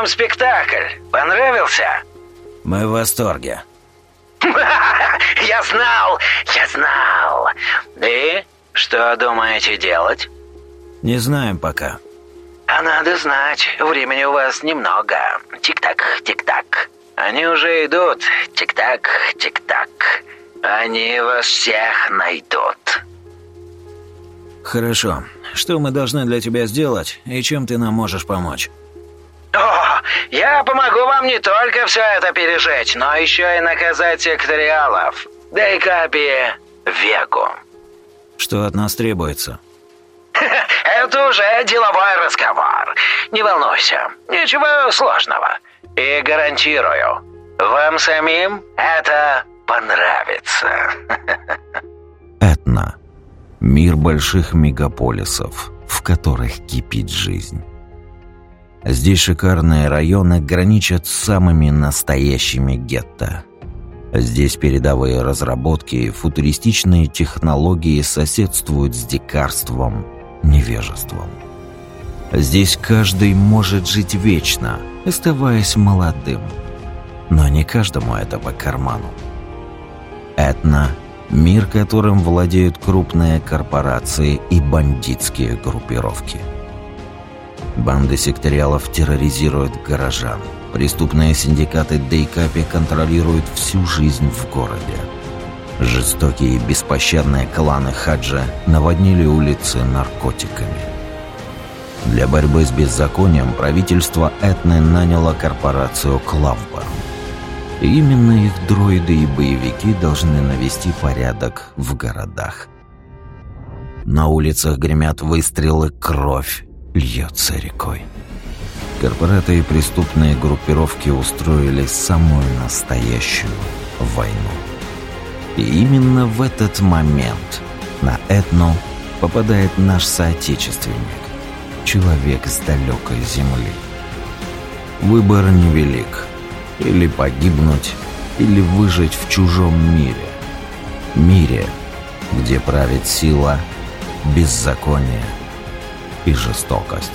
вам спектакль? Понравился?» «Мы в восторге». «Я знал! Я знал! И что думаете делать?» «Не знаем пока». «А надо знать, времени у вас немного. Тик-так, тик-так. Они уже идут. Тик-так, тик-так. Они вас всех найдут». «Хорошо. Что мы должны для тебя сделать, и чем ты нам можешь помочь?» «О, я помогу вам не только все это пережить, но еще и наказать секториалов. Дейкапи Вегу». «Что от нас требуется?» Это уже деловой разговор. Не волнуйся, ничего сложного. И гарантирую, вам самим это понравится. Этна. Мир больших мегаполисов, в которых кипит жизнь. Здесь шикарные районы граничат с самыми настоящими гетто. Здесь передовые разработки и футуристичные технологии соседствуют с дикарством, невежеством. Здесь каждый может жить вечно, оставаясь молодым. Но не каждому это по карману. Этна – мир, которым владеют крупные корпорации и бандитские группировки – Банды секториалов терроризируют горожан. Преступные синдикаты Дейкапи контролируют всю жизнь в городе. Жестокие и беспощадные кланы Хаджа наводнили улицы наркотиками. Для борьбы с беззаконием правительство Этны наняло корпорацию Клавбар. И именно их дроиды и боевики должны навести порядок в городах. На улицах гремят выстрелы, кровь льется рекой. Корпораты и преступные группировки устроили самую настоящую войну. И именно в этот момент на Этну попадает наш соотечественник, человек с далекой земли. Выбор невелик. Или погибнуть, или выжить в чужом мире. Мире, где правит сила, беззаконие – и жестокость.